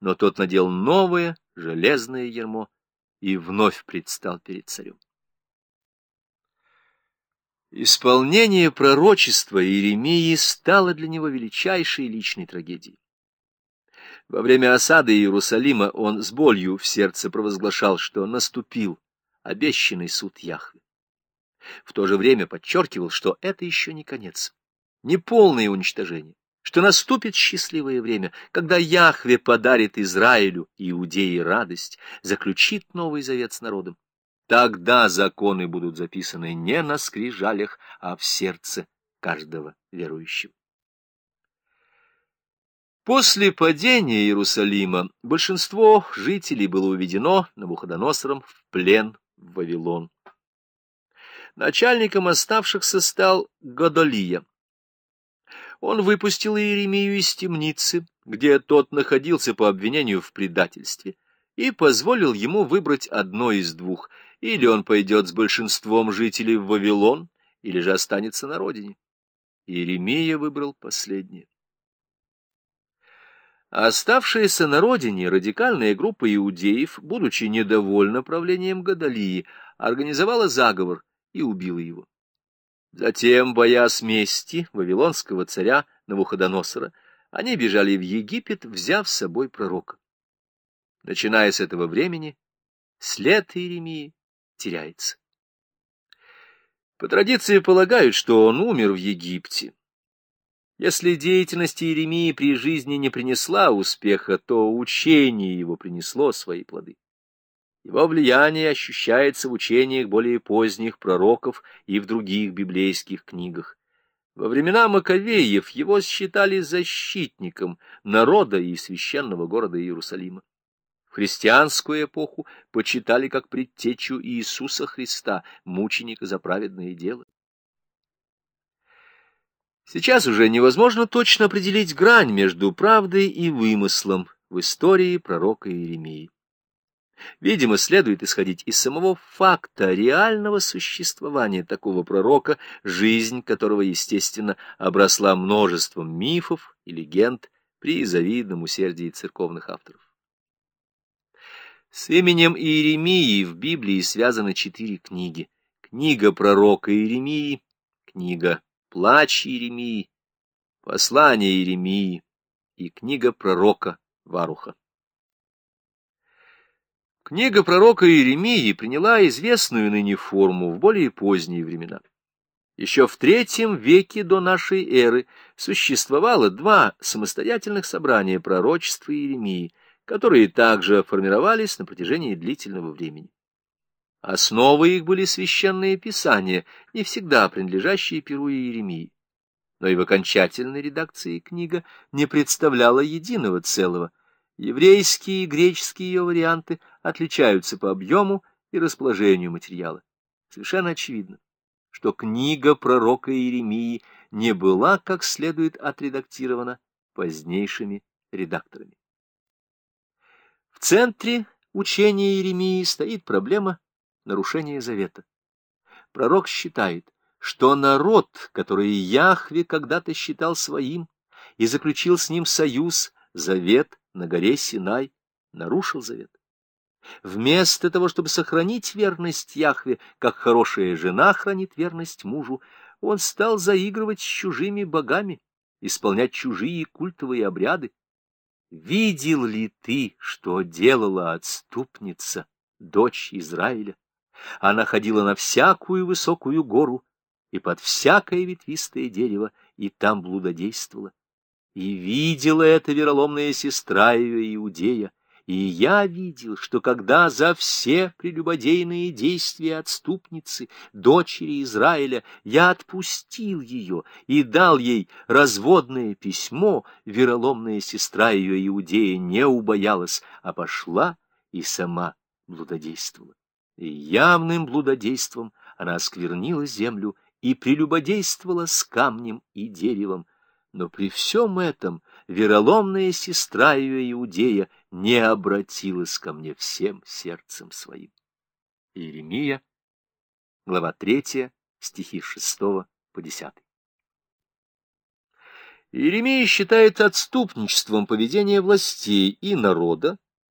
но тот надел новое железное ермо и вновь предстал перед царем. Исполнение пророчества Иеремии стало для него величайшей личной трагедией. Во время осады Иерусалима он с болью в сердце провозглашал, что наступил обещанный суд Яхве. В то же время подчеркивал, что это еще не конец, не полное уничтожение, что наступит счастливое время, когда Яхве подарит Израилю Иудеи радость, заключит Новый Завет с народом. Тогда законы будут записаны не на скрижалях, а в сердце каждого верующего. После падения Иерусалима большинство жителей было уведено Навуходоносором в плен в Вавилон. Начальником оставшихся стал Годолия. Он выпустил Иеремию из темницы, где тот находился по обвинению в предательстве, и позволил ему выбрать одно из двух — или он пойдет с большинством жителей в Вавилон, или же останется на родине. Иеремия выбрал последнее. Оставшаяся на родине радикальная группа иудеев, будучи недовольна правлением Гадалии, организовала заговор и убила его. Затем, боясь мести вавилонского царя Навуходоносора, они бежали в Египет, взяв с собой пророка. Начиная с этого времени, след Иеремии теряется. По традиции полагают, что он умер в Египте. Если деятельность Иеремии при жизни не принесла успеха, то учение его принесло свои плоды. Его влияние ощущается в учениях более поздних пророков и в других библейских книгах. Во времена Маковеев его считали защитником народа и священного города Иерусалима в христианскую эпоху почитали как предтечу Иисуса Христа, мученика за праведное дело. Сейчас уже невозможно точно определить грань между правдой и вымыслом в истории пророка Иеремии. Видимо, следует исходить из самого факта реального существования такого пророка, жизнь которого, естественно, обросла множеством мифов и легенд при завидном усердии церковных авторов. С именем Иеремии в Библии связаны четыре книги. Книга пророка Иеремии, книга Плач Иеремии, Послание Иеремии и книга пророка Варуха. Книга пророка Иеремии приняла известную ныне форму в более поздние времена. Еще в третьем веке до нашей эры существовало два самостоятельных собрания пророчества Иеремии — которые также формировались на протяжении длительного времени. Основой их были священные писания, не всегда принадлежащие Перу и Иеремии. Но и в окончательной редакции книга не представляла единого целого. Еврейские и греческие ее варианты отличаются по объему и расположению материала. Совершенно очевидно, что книга пророка Иеремии не была как следует отредактирована позднейшими редакторами. В центре учения Иеремии стоит проблема нарушения завета. Пророк считает, что народ, который Яхве когда-то считал своим и заключил с ним союз, завет на горе Синай, нарушил завет. Вместо того, чтобы сохранить верность Яхве, как хорошая жена хранит верность мужу, он стал заигрывать с чужими богами, исполнять чужие культовые обряды, Видел ли ты, что делала отступница, дочь Израиля? Она ходила на всякую высокую гору и под всякое ветвистое дерево, и там блудодействовала. И видела эта вероломная сестра ее Иудея, и я видел, что когда за все прелюбодейные действия отступницы, дочери Израиля, я отпустил ее и дал ей разводное письмо, вероломная сестра ее Иудея не убоялась, а пошла и сама блудодействовала. И явным блудодейством она осквернила землю и прелюбодействовала с камнем и деревом. Но при всем этом вероломная сестра ее Иудея не обратилась ко мне всем сердцем своим. Иеремия, глава 3, стихи 6 по 10. Иеремия считает отступничеством поведения властей и народа